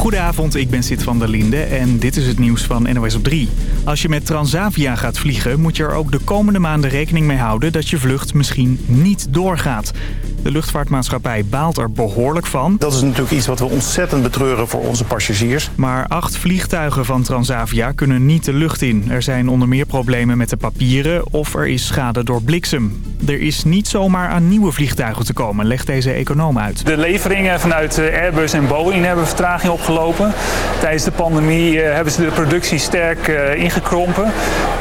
Goedenavond, ik ben Sid van der Linde en dit is het nieuws van NOS op 3. Als je met Transavia gaat vliegen, moet je er ook de komende maanden rekening mee houden dat je vlucht misschien niet doorgaat. De luchtvaartmaatschappij baalt er behoorlijk van. Dat is natuurlijk iets wat we ontzettend betreuren voor onze passagiers. Maar acht vliegtuigen van Transavia kunnen niet de lucht in. Er zijn onder meer problemen met de papieren of er is schade door bliksem. Er is niet zomaar aan nieuwe vliegtuigen te komen, legt deze econoom uit. De leveringen vanuit eh, Airbus en Boeing hebben vertraging opgelopen. Tijdens de pandemie eh, hebben ze de productie sterk eh, ingekrompen.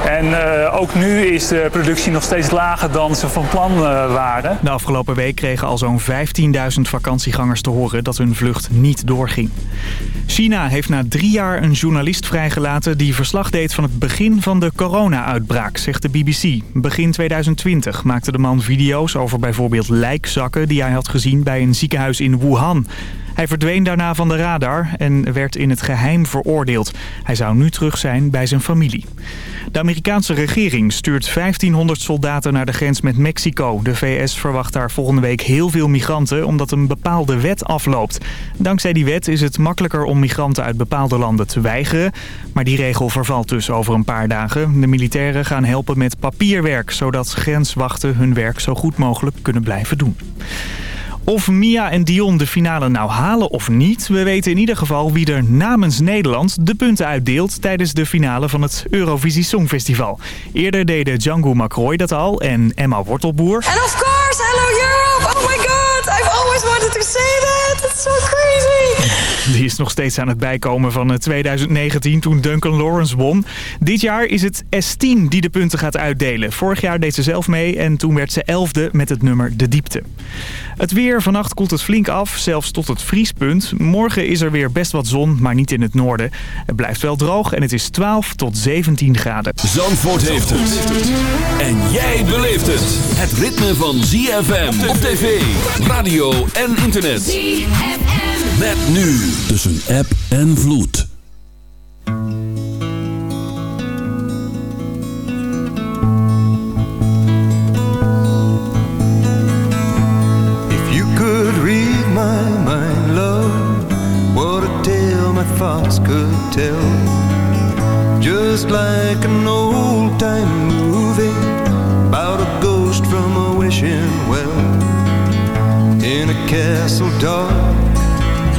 En ook nu is de productie nog steeds lager dan ze van plan waren. De afgelopen week kregen al zo'n 15.000 vakantiegangers te horen dat hun vlucht niet doorging. China heeft na drie jaar een journalist vrijgelaten die verslag deed van het begin van de corona-uitbraak, zegt de BBC. Begin 2020 maakte de man video's over bijvoorbeeld lijkzakken die hij had gezien bij een ziekenhuis in Wuhan. Hij verdween daarna van de radar en werd in het geheim veroordeeld. Hij zou nu terug zijn bij zijn familie. De Amerikaanse regering stuurt 1500 soldaten naar de grens met Mexico. De VS verwacht daar volgende week heel veel migranten omdat een bepaalde wet afloopt. Dankzij die wet is het makkelijker om migranten uit bepaalde landen te weigeren. Maar die regel vervalt dus over een paar dagen. De militairen gaan helpen met papierwerk, zodat grenswachten hun werk zo goed mogelijk kunnen blijven doen. Of Mia en Dion de finale nou halen of niet... we weten in ieder geval wie er namens Nederland de punten uitdeelt... tijdens de finale van het Eurovisie Songfestival. Eerder deden Django McRoy dat al en Emma Wortelboer. And of course, hello Europe! Oh my god, I've always wanted to say that! Is nog steeds aan het bijkomen van 2019 eh, toen Duncan Lawrence won. Dit jaar is het S10 die de punten gaat uitdelen. Vorig jaar deed ze zelf mee en toen werd ze elfde met het nummer De Diepte. Het weer, vannacht koelt het flink af, zelfs tot het vriespunt. Morgen is er weer best wat zon, maar niet in het noorden. Het blijft wel droog en het is 12 tot 17 graden. Zandvoort heeft het. En jij beleeft het. Het ritme van ZFM op tv, radio en internet. ZFM. Met nu tussen app en vloed. If you could read my mind, love, what a tale my thoughts could tell Just like an old-time movie About a ghost from a wishing well In a castle dark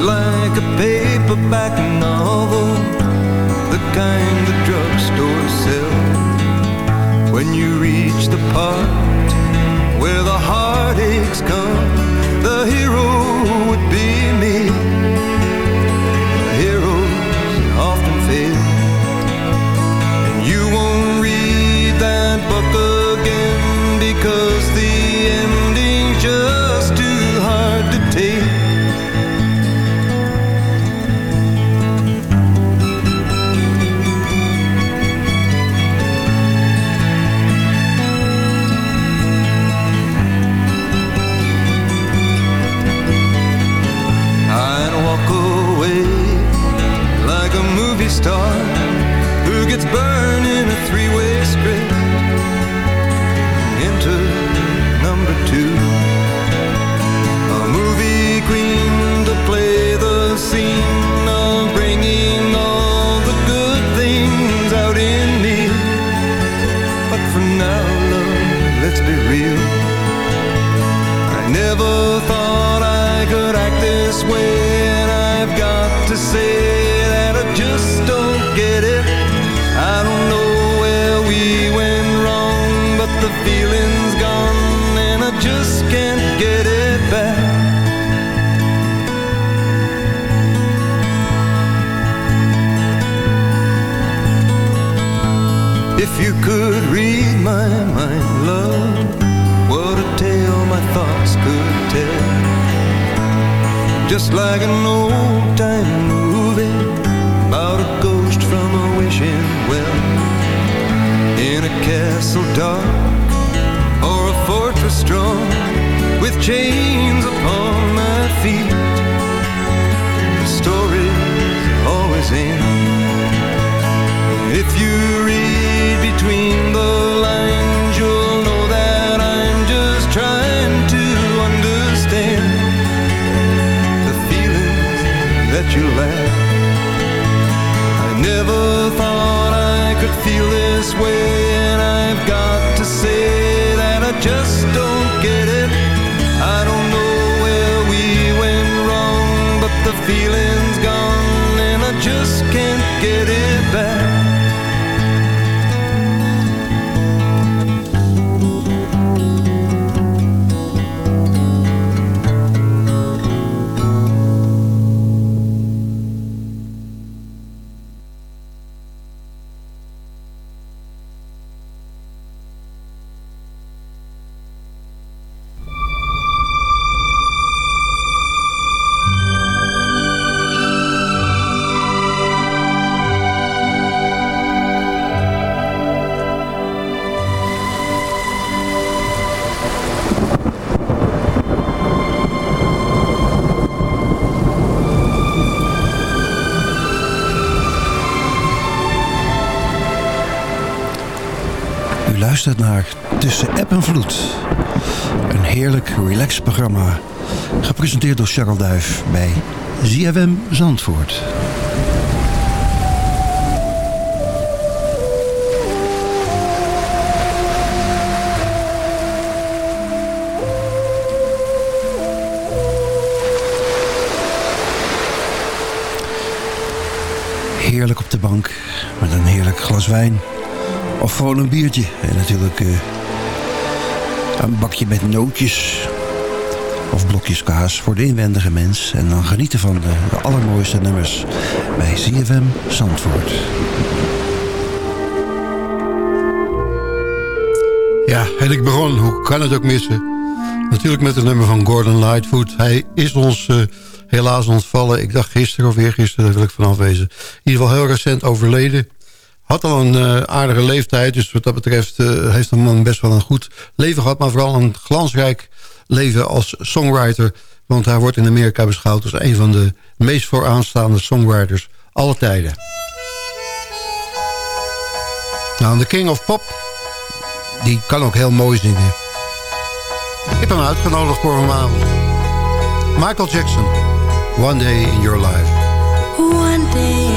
like a paperback novel The kind the drugstore sell When you reach the part Where the heartaches come The hero would be feeling naar Tussen App en Vloed. Een heerlijk relaxed programma. Gepresenteerd door Charles Duif bij ZFM Zandvoort. Heerlijk op de bank met een heerlijk glas wijn. Of gewoon een biertje. En natuurlijk eh, een bakje met nootjes. Of blokjes kaas voor de inwendige mens. En dan genieten van de, allermooiste nummers bij ZFM Zandvoort. Ja, en ik begon, hoe kan het ook missen? Natuurlijk met het nummer van Gordon Lightfoot. Hij is ons eh, helaas ontvallen. Ik dacht gisteren of eergisteren, daar wil ik vanaf wezen. In ieder geval heel recent overleden. Had al een eh, aardige leeftijd, dus wat dat betreft eh, heeft een man best wel een goed leven gehad. Maar vooral een glansrijk leven als songwriter. Want hij wordt in Amerika beschouwd als een van de meest vooraanstaande songwriters aller tijden. Nou, de King of Pop, die kan ook heel mooi zingen. Ik hem uitgenodigd voor vanavond. Michael Jackson, One Day in Your Life. One day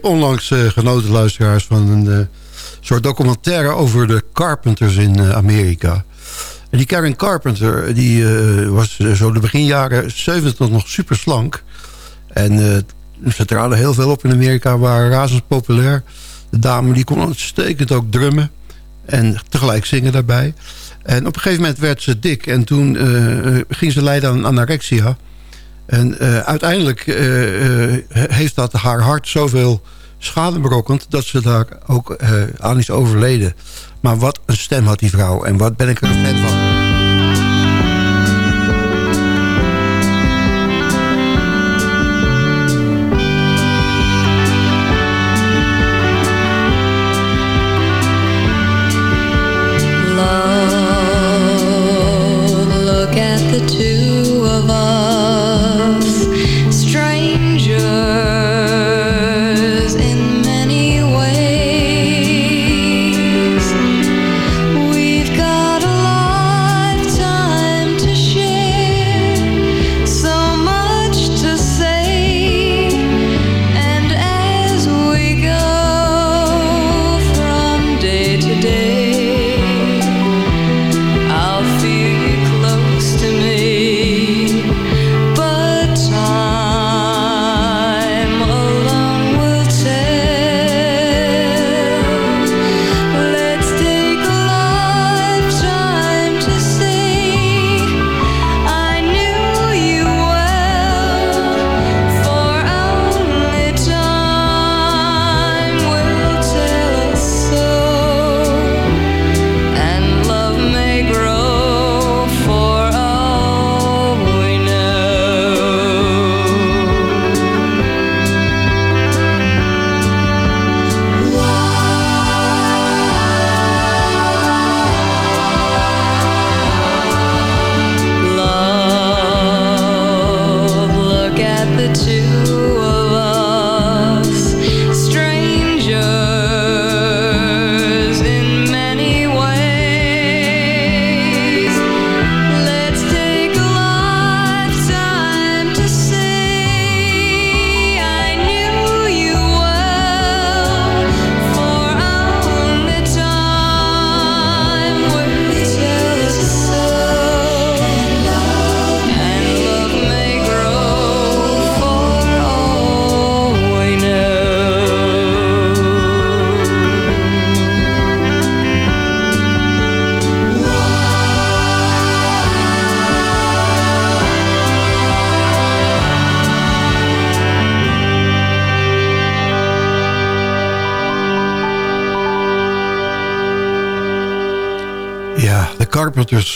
heb onlangs eh, genoten, luisteraars, van een eh, soort documentaire over de Carpenters in eh, Amerika. En die Karen Carpenter, die was zo de beginjaren 70 nog super slank. En ze traden heel veel op in Amerika, waren razend populair. De dame die kon uitstekend ook drummen. En tegelijk zingen daarbij. En op een gegeven moment werd ze dik. En toen ging ze lijden aan anorexia. En eh, uiteindelijk eh, eh, heeft dat haar hart zoveel schade berokkend... dat ze daar ook aan is overleden. Maar wat een stem had die vrouw. En wat ben ik er een fan van.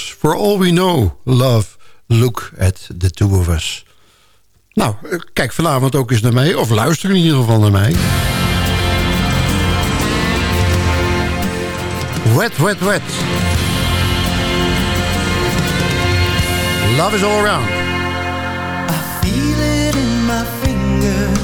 For all we know, love, look at the two of us. Nou, eh, kijk vanavond ook eens naar mij. Of luister in ieder geval naar mij. Wet, wet, wet. Love is all around. feel it in my fingers.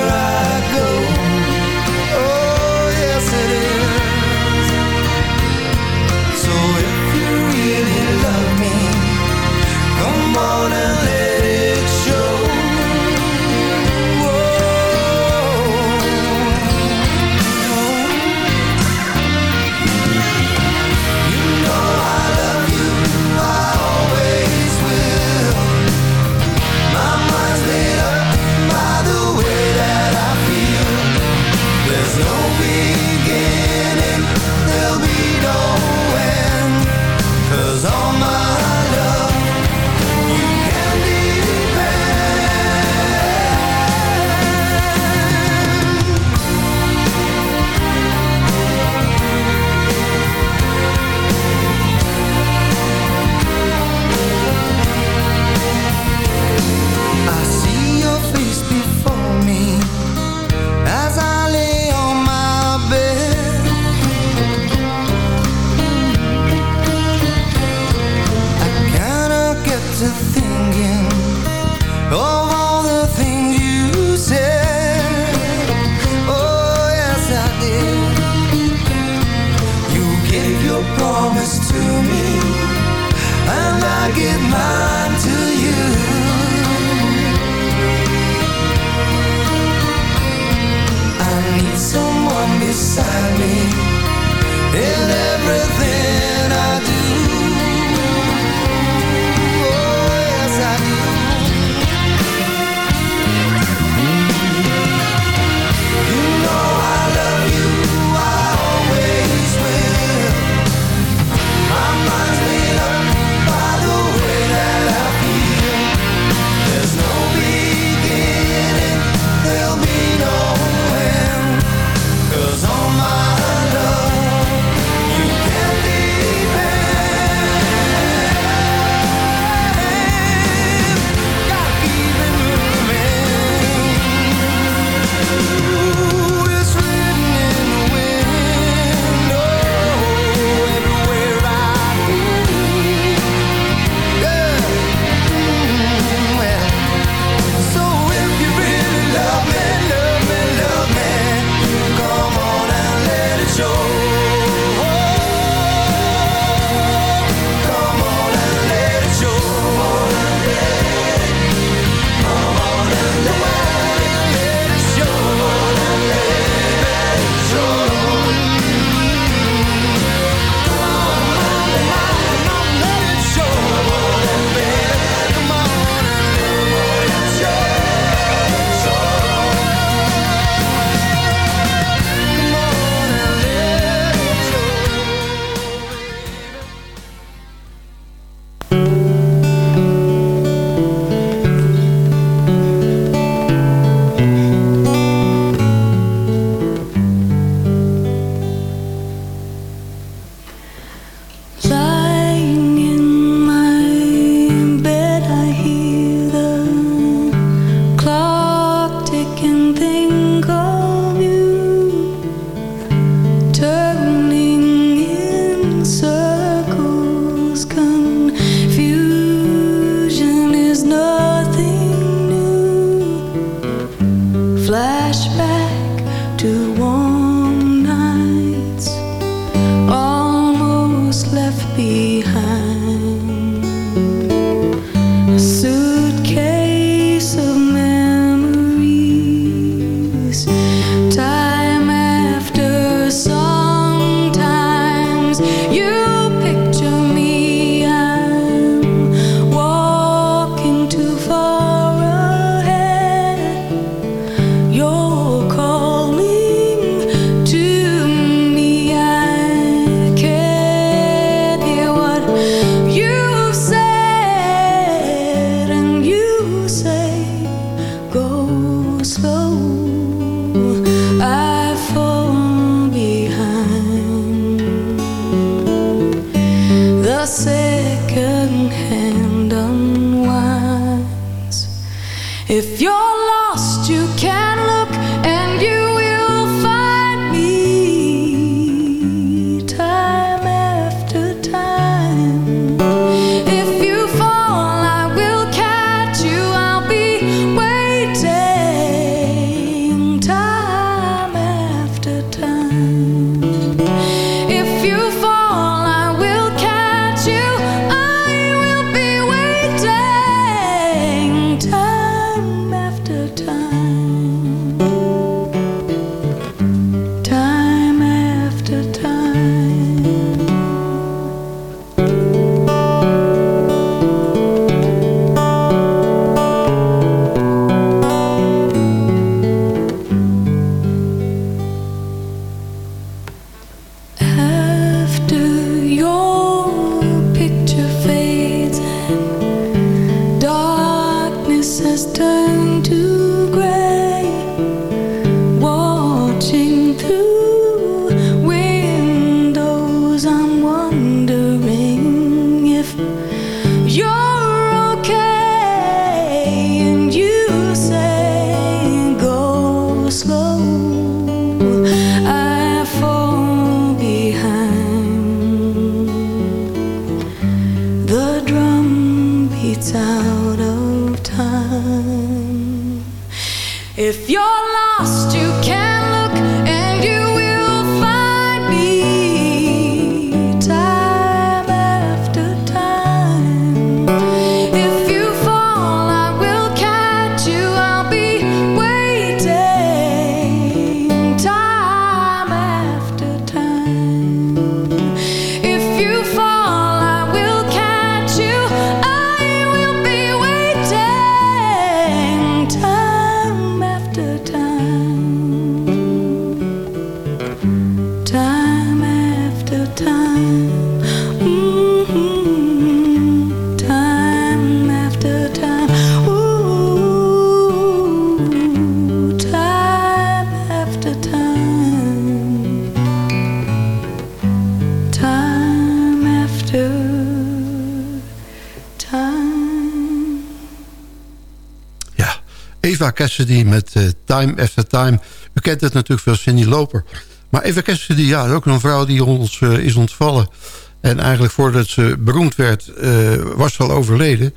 Eva Cassidy met eh, Time After Time. U kent het natuurlijk veel Cindy Loper. Maar Eva Cassidy, ja, ook een vrouw die ons eh, is ontvallen. En eigenlijk voordat ze beroemd werd, eh, was ze al overleden.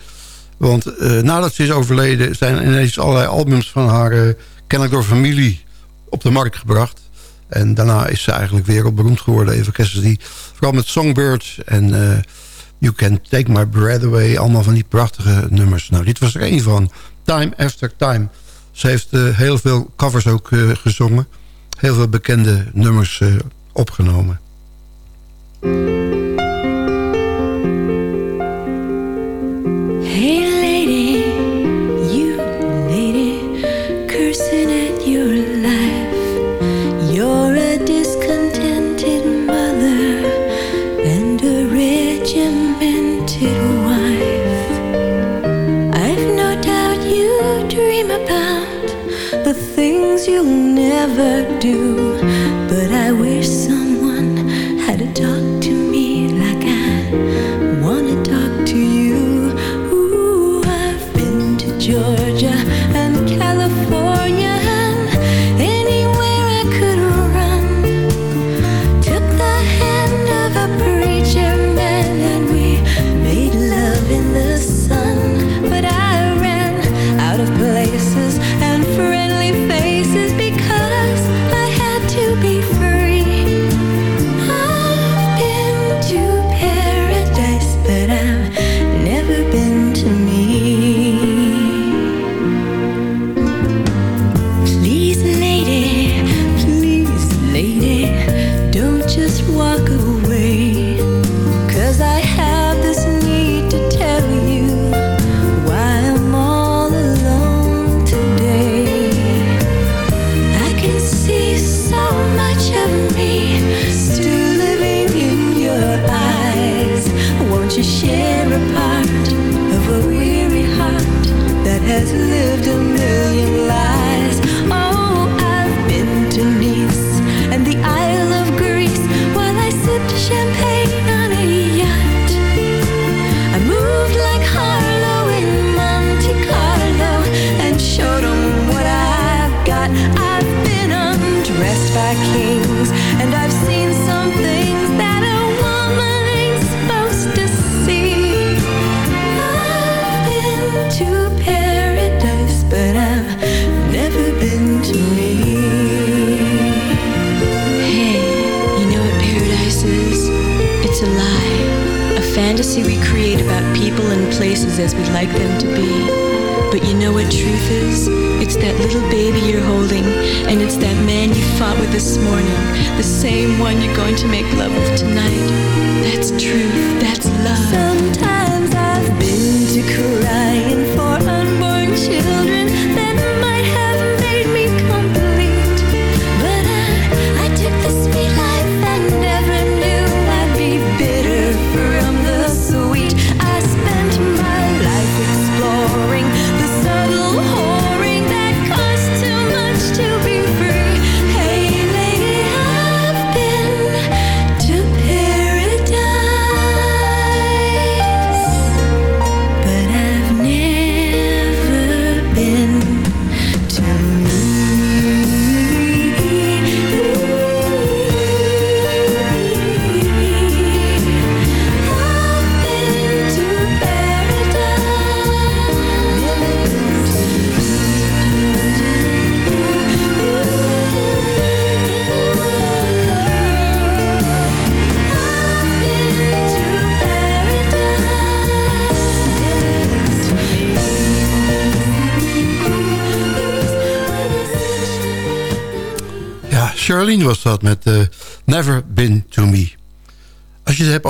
Want nadat ze is overleden, zijn ineens allerlei albums van haar... kennelijk door familie op de markt gebracht. En daarna is ze eigenlijk wereldberoemd geworden, Eva Cassidy. Vooral met Songbirds en You Can Take My Breath Away. Allemaal van die prachtige nummers. Nou, dit was er één van. Time After Time. Ze heeft eh, heel veel covers ook eh, gezongen. Heel veel bekende nummers eh, opgenomen.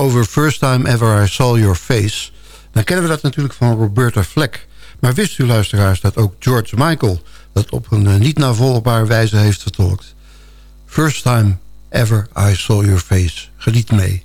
over First Time Ever I Saw Your Face. Dan kennen we dat natuurlijk van Roberta Fleck. Maar wist u luisteraars dat ook George Michael... dat op een eh, niet navolgbare wijze heeft vertolkt. First Time Ever I Saw Your Face. Geniet mee.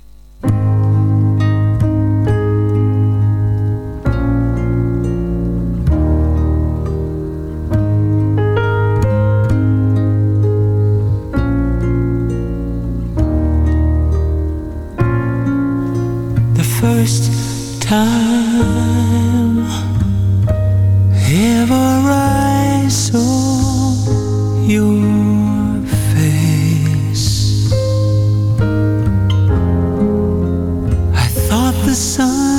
the sun.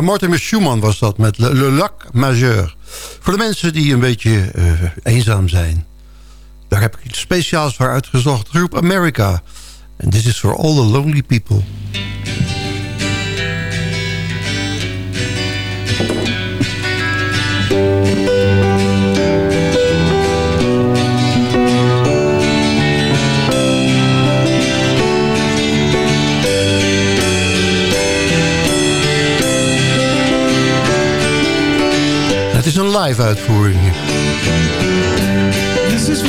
Mortimer Schumann was dat met Le, Le Lac Majeur. Voor de mensen die een beetje eh, eenzaam zijn. Daar heb ik iets speciaals voor uitgezocht. Groep America. En this is for all the lonely people. Live uitvoering. This is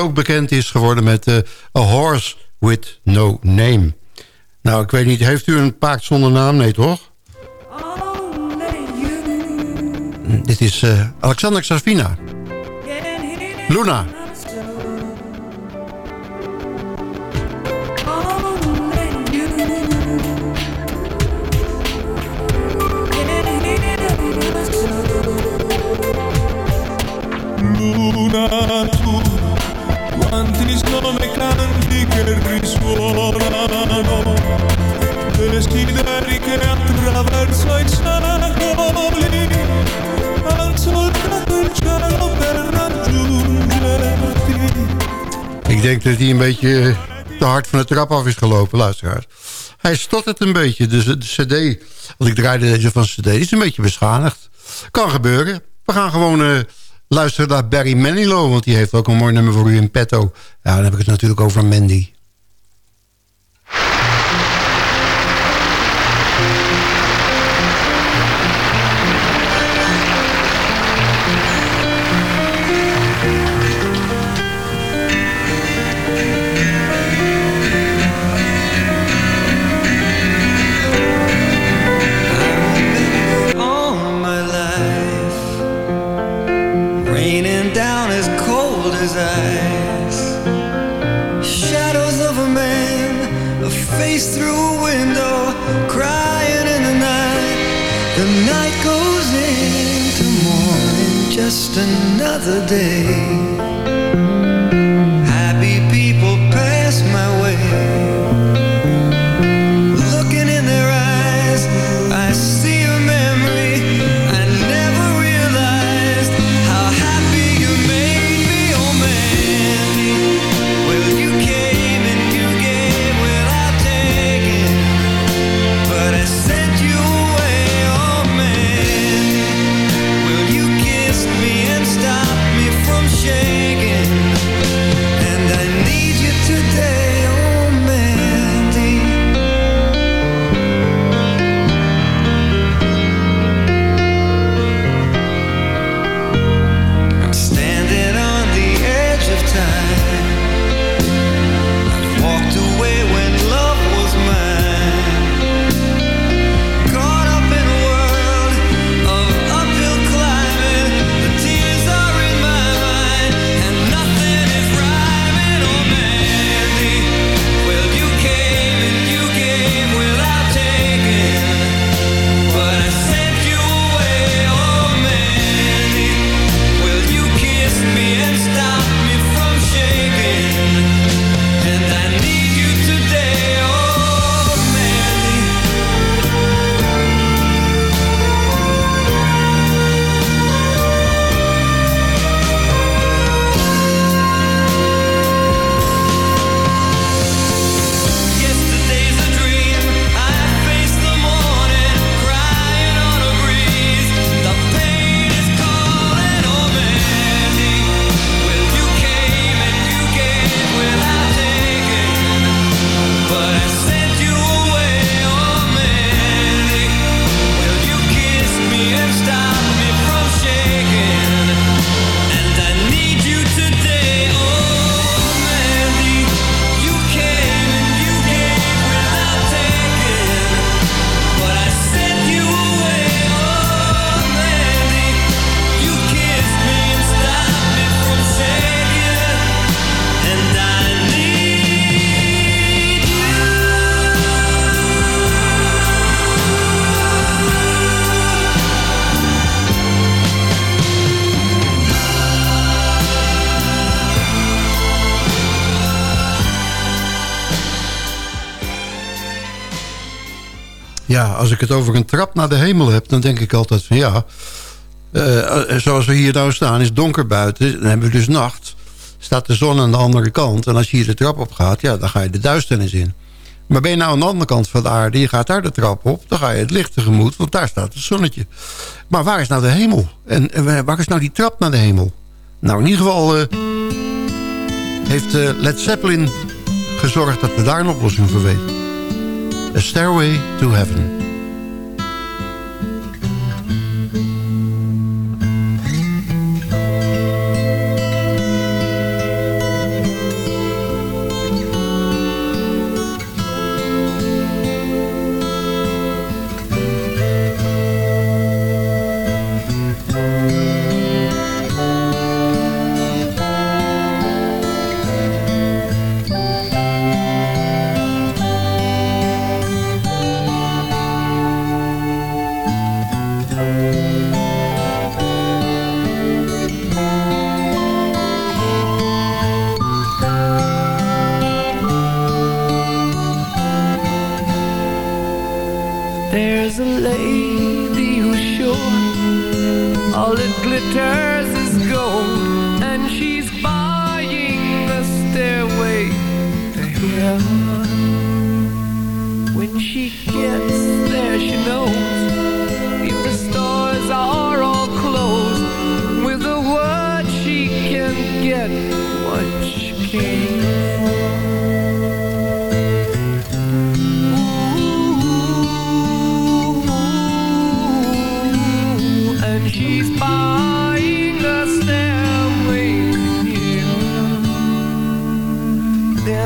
ook bekend is geworden met eh, A Horse With No Name. Nou, ik weet niet, heeft u een paard zonder naam? Nee, toch? Dit is eh, Alexander Savina. Luna. Luna Ik denk dat hij een beetje eh, te hard van de trap af is gelopen, luisteraars. Hij stottert een beetje, dus de cd, want ik draaide deze van cd, is een beetje beschadigd. Kan gebeuren. We gaan gewoon eh, luisteren naar Barry Manilow, want die heeft ook een mooi nummer voor u in petto. Ja, dan heb ik het natuurlijk over Mandy. Ja, als ik het over een trap naar de hemel heb... dan denk ik altijd van ja... eh, eh, zoals we hier nou staan, is donker buiten. Dan hebben we dus nacht. Staat de zon aan de andere kant. En als je hier de trap op gaat, ja, dan ga je de duisternis in. Maar ben je nou aan de andere kant van de aarde... je gaat daar de trap op, dan ga je het licht tegemoet... want daar staat het zonnetje. Maar waar is nou de hemel? En, waar is nou die trap naar de hemel? Nou, in ieder geval eh, heeft Led Zeppelin gezorgd... dat we daar een oplossing voor weten. A Stairway to Heaven.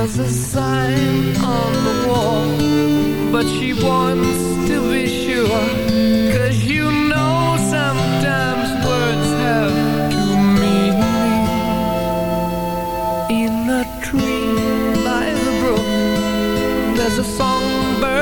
There's a sign on the wall, but she wants to be sure. Cause you know sometimes words have to meanings. In a tree by the brook, there's a songbird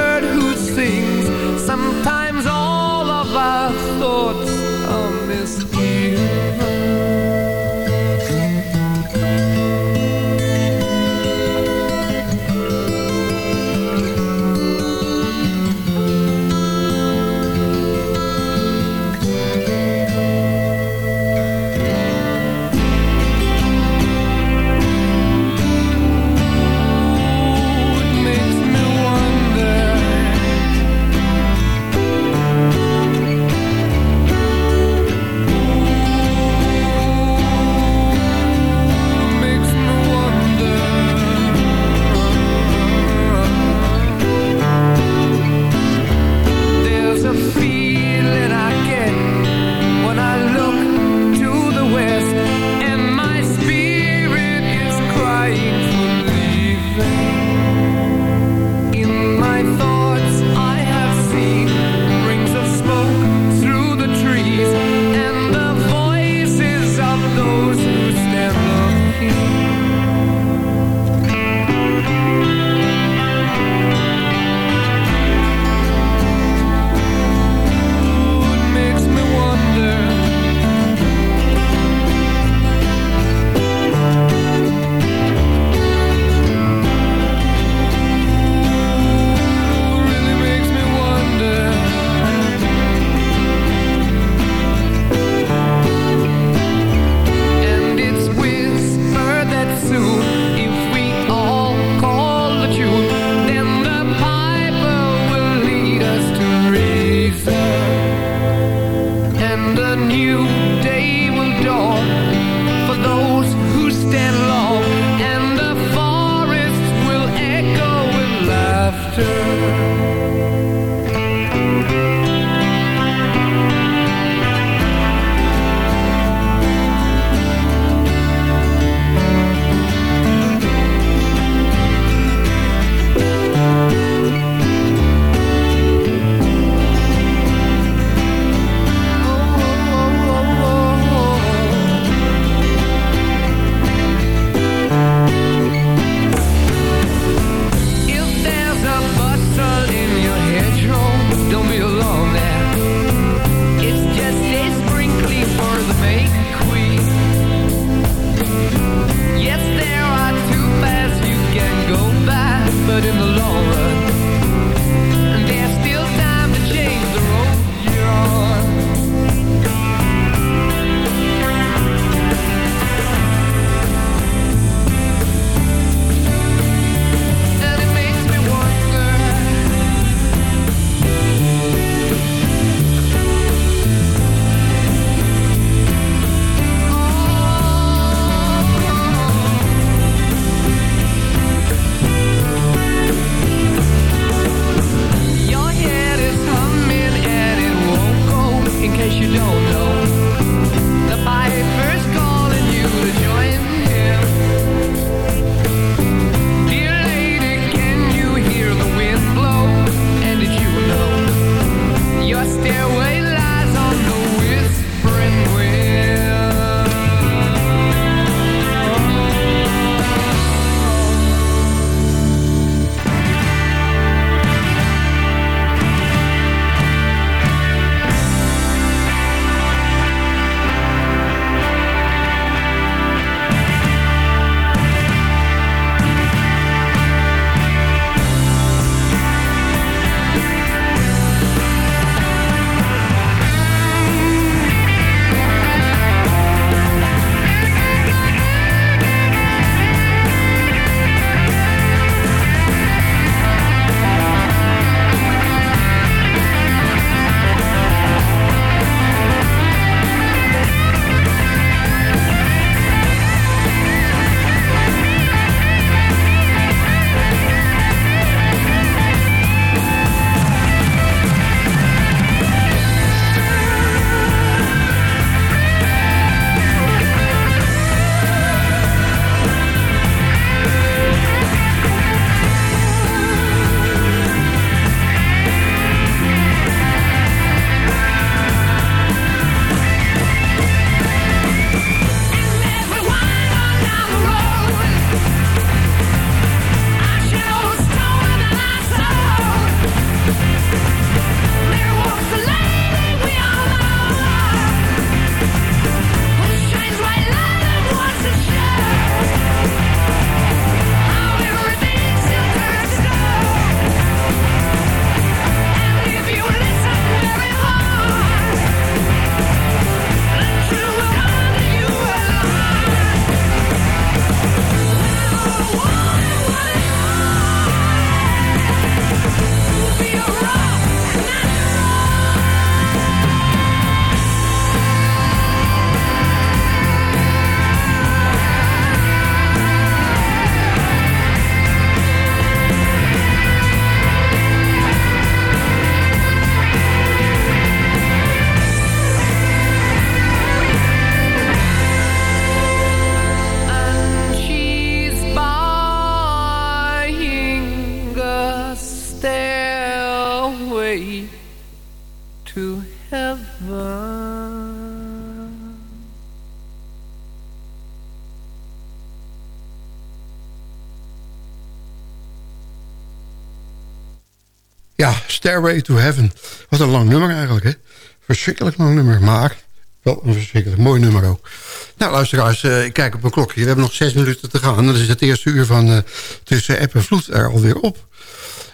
Stairway to Heaven. Wat een lang nummer eigenlijk, hè? Verschrikkelijk lang nummer, maar wel een verschrikkelijk mooi nummer ook. Nou, luisteraars, uh, ik kijk op mijn klokje. We hebben nog zes minuten te gaan. En dan is het eerste uur van uh, Tussen App en Vloed er alweer op.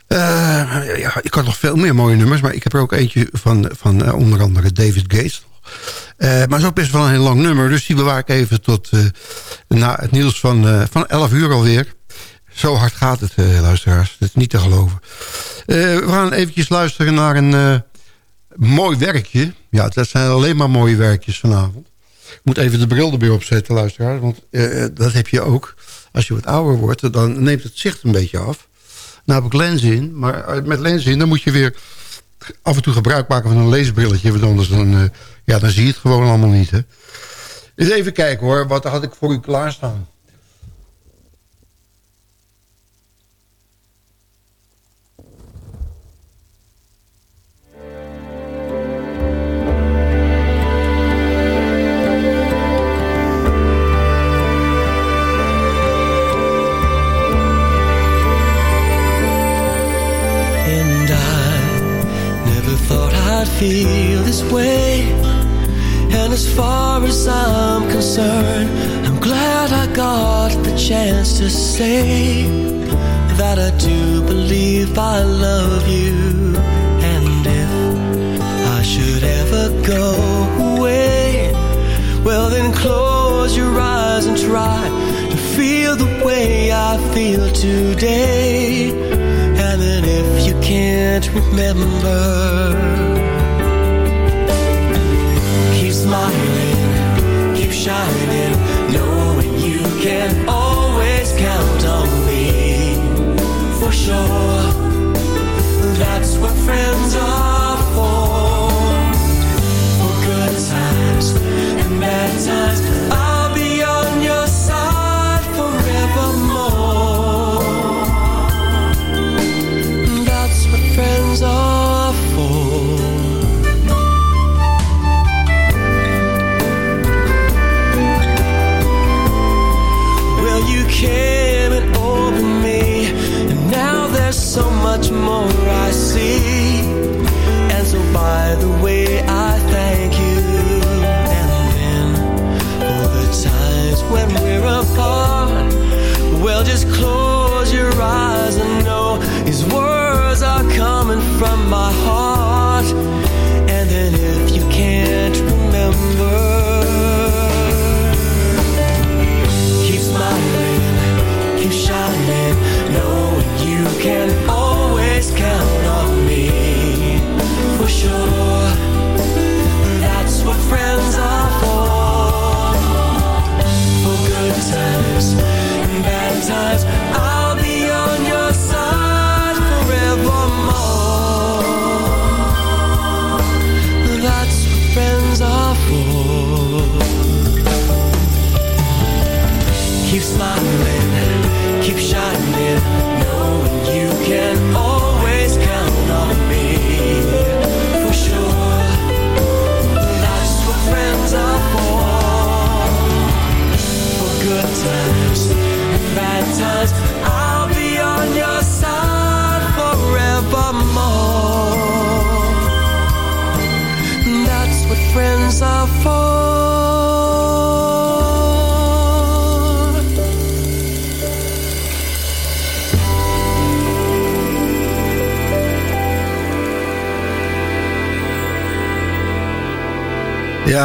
Uh, ja, ik had nog veel meer mooie nummers, maar ik heb er ook eentje van, van onder andere David Gates. maar het is best wel een heel lang nummer, dus die bewaar ik even tot na het nieuws van, van 11 uur alweer. Zo hard gaat het, luisteraars. Dat is niet te geloven. we gaan eventjes luisteren naar een mooi werkje. Ja, dat zijn alleen maar mooie werkjes vanavond. Ik moet even de bril erbij opzetten, luisteraars. Want dat heb je ook. Als je wat ouder wordt, dan neemt het zicht een beetje af. Nou heb ik lens in. Maar met lens in, dan moet je weer af en toe gebruik maken van een leesbrilletje. Want anders dan, ja, dan zie je het gewoon allemaal niet. Hè. Dus even kijken hoor. Wat had ik voor u klaarstaan? Feel this way. And as far as I'm concerned I'm glad I got the chance to say That I do believe I love you. And if I should ever go away Well then close your eyes and try To feel the way I feel today. And then if you can't remember shining, knowing you can always count on me. For sure, that's what friends are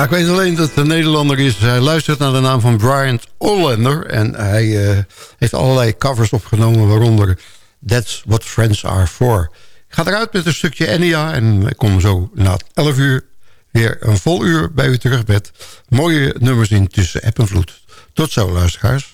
Ik weet alleen dat een Nederlander is. Hij luistert naar de naam van Brian Ollander. En hij uh, heeft allerlei covers opgenomen, waaronder That's What Friends Are For. Ga eruit met een stukje Enya. En ik kom zo na 11 uur weer een vol uur bij u terug met mooie nummers in tussen app vloed. Tot zo, luisteraars.